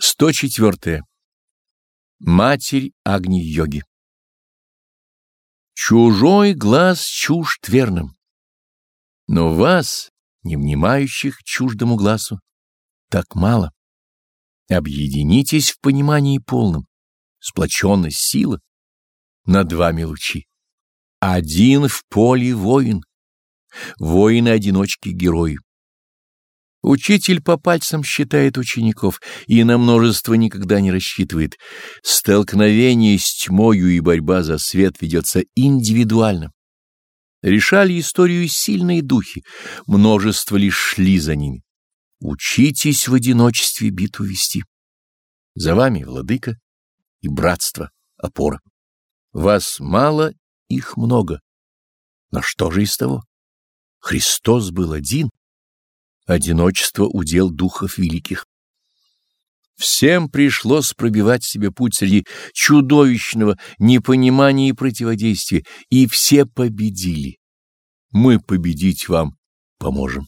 104. Матерь Агни-йоги Чужой глаз чужд верным, но вас, не внимающих чуждому глазу, так мало. Объединитесь в понимании полном, сплоченность сила, над вами лучи. Один в поле воин, воины-одиночки герои. Учитель по пальцам считает учеников и на множество никогда не рассчитывает. Столкновение с тьмою и борьба за свет ведется индивидуально. Решали историю сильные духи, множество лишь шли за ними. Учитесь в одиночестве битву вести. За вами владыка и братство опора. Вас мало, их много. Но что же из того? Христос был один, Одиночество — удел духов великих. Всем пришлось пробивать себе путь среди чудовищного непонимания и противодействия, и все победили. Мы победить вам поможем.